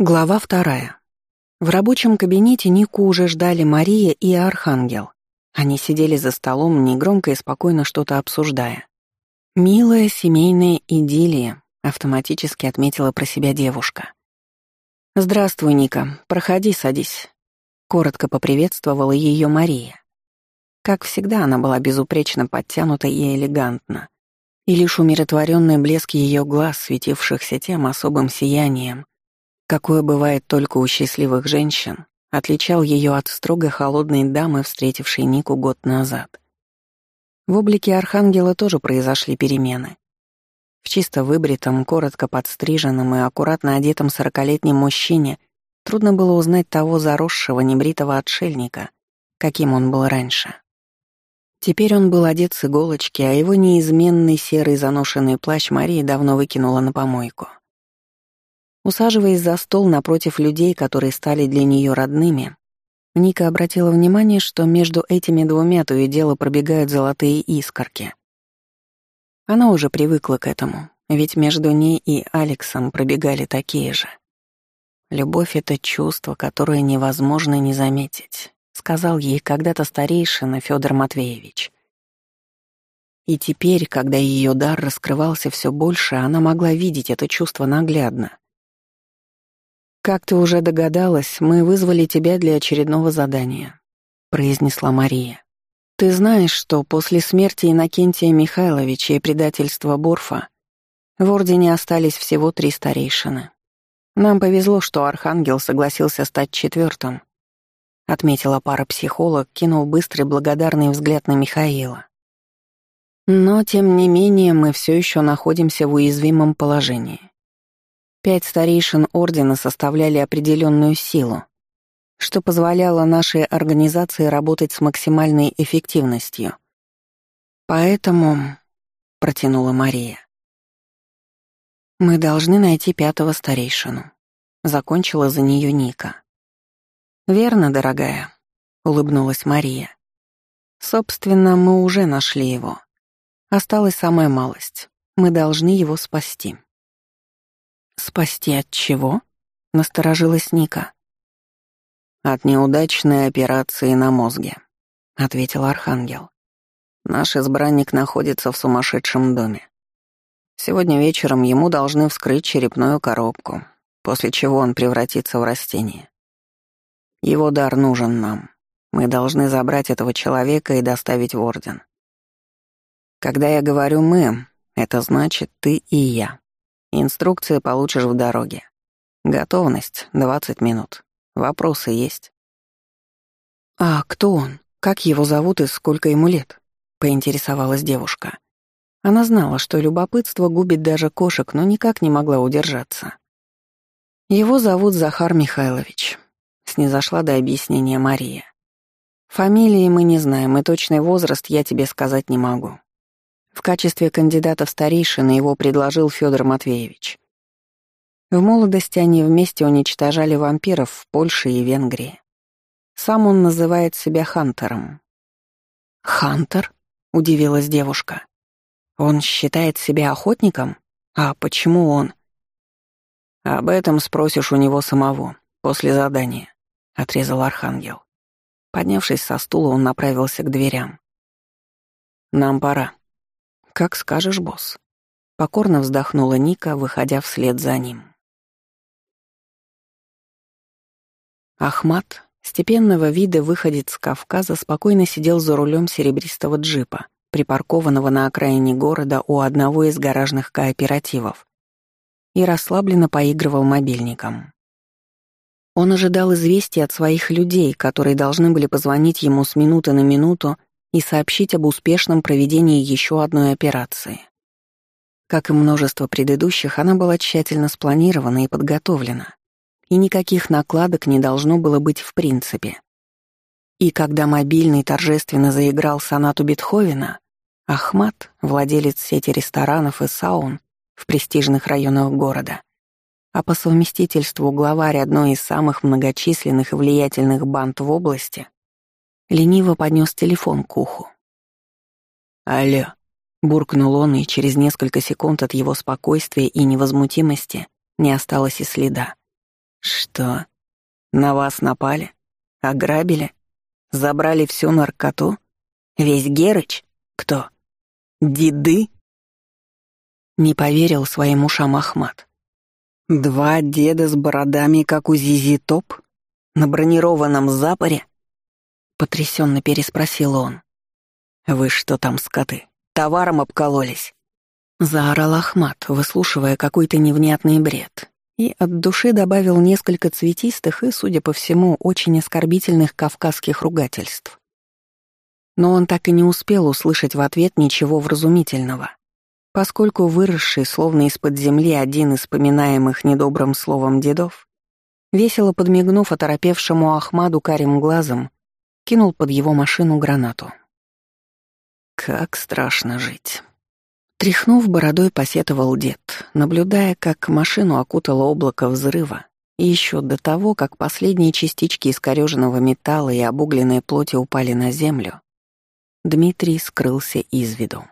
Глава вторая. В рабочем кабинете Нику уже ждали Мария и Архангел. Они сидели за столом, негромко и спокойно что-то обсуждая. «Милая семейная идиллия», — автоматически отметила про себя девушка. «Здравствуй, Ника. Проходи, садись». Коротко поприветствовала ее Мария. Как всегда, она была безупречно подтянута и элегантна. И лишь умиротворенный блеск ее глаз, светившихся тем особым сиянием, какое бывает только у счастливых женщин, отличал ее от строго холодной дамы, встретившей Нику год назад. В облике Архангела тоже произошли перемены. В чисто выбритом, коротко подстриженном и аккуратно одетом сорокалетнем мужчине трудно было узнать того заросшего небритого отшельника, каким он был раньше. Теперь он был одет с иголочки, а его неизменный серый заношенный плащ Марии давно выкинула на помойку. Усаживаясь за стол напротив людей, которые стали для нее родными, Ника обратила внимание, что между этими двумя то и дело пробегают золотые искорки. Она уже привыкла к этому, ведь между ней и Алексом пробегали такие же. «Любовь — это чувство, которое невозможно не заметить», — сказал ей когда-то старейшина Федор Матвеевич. И теперь, когда ее дар раскрывался все больше, она могла видеть это чувство наглядно. «Как ты уже догадалась, мы вызвали тебя для очередного задания», — произнесла Мария. «Ты знаешь, что после смерти Иннокентия Михайловича и предательства Борфа в Ордене остались всего три старейшины. Нам повезло, что Архангел согласился стать четвертым», — отметила парапсихолог, кинув быстрый благодарный взгляд на Михаила. «Но, тем не менее, мы все еще находимся в уязвимом положении. Пять старейшин Ордена составляли определенную силу, что позволяло нашей организации работать с максимальной эффективностью. «Поэтому», — протянула Мария, — «мы должны найти пятого старейшину», — закончила за нее Ника. «Верно, дорогая», — улыбнулась Мария. «Собственно, мы уже нашли его. Осталась самая малость. Мы должны его спасти». «Спасти от чего?» — насторожилась Ника. «От неудачной операции на мозге», — ответил Архангел. «Наш избранник находится в сумасшедшем доме. Сегодня вечером ему должны вскрыть черепную коробку, после чего он превратится в растение. Его дар нужен нам. Мы должны забрать этого человека и доставить в Орден. Когда я говорю «мы», это значит «ты» и «я». Инструкции получишь в дороге. Готовность — 20 минут. Вопросы есть. «А кто он? Как его зовут и сколько ему лет?» — поинтересовалась девушка. Она знала, что любопытство губит даже кошек, но никак не могла удержаться. «Его зовут Захар Михайлович», — снизошла до объяснения Мария. «Фамилии мы не знаем, и точный возраст я тебе сказать не могу. В качестве кандидата в старейшины его предложил Федор Матвеевич. В молодости они вместе уничтожали вампиров в Польше и Венгрии. Сам он называет себя Хантером. «Хантер?» — удивилась девушка. «Он считает себя охотником? А почему он?» «Об этом спросишь у него самого, после задания», — отрезал Архангел. Поднявшись со стула, он направился к дверям. «Нам пора», «Как скажешь, босс». Покорно вздохнула Ника, выходя вслед за ним. Ахмат, степенного вида выходец с Кавказа, спокойно сидел за рулем серебристого джипа, припаркованного на окраине города у одного из гаражных кооперативов, и расслабленно поигрывал мобильником. Он ожидал известий от своих людей, которые должны были позвонить ему с минуты на минуту и сообщить об успешном проведении еще одной операции. Как и множество предыдущих, она была тщательно спланирована и подготовлена, и никаких накладок не должно было быть в принципе. И когда мобильный торжественно заиграл сонату Бетховена, Ахмат, владелец сети ресторанов и саун в престижных районах города, а по совместительству главарь одной из самых многочисленных и влиятельных банд в области, Лениво поднес телефон к уху. «Алло», — буркнул он, и через несколько секунд от его спокойствия и невозмутимости не осталось и следа. «Что? На вас напали? Ограбили? Забрали всю наркоту? Весь Герыч? Кто? Деды?» Не поверил своим ушам Ахмат. «Два деда с бородами, как у Зизи Топ? На бронированном запоре?» Потрясенно переспросил он. «Вы что там, скоты, товаром обкололись?» Заорал Ахмат, выслушивая какой-то невнятный бред, и от души добавил несколько цветистых и, судя по всему, очень оскорбительных кавказских ругательств. Но он так и не успел услышать в ответ ничего вразумительного поскольку выросший, словно из-под земли, один из поминаемых недобрым словом дедов, весело подмигнув оторопевшему Ахмаду карим глазом, кинул под его машину гранату. Как страшно жить. Тряхнув бородой, посетовал дед, наблюдая, как машину окутало облако взрыва, и еще до того, как последние частички искореженного металла и обугленной плоти упали на землю, Дмитрий скрылся из виду.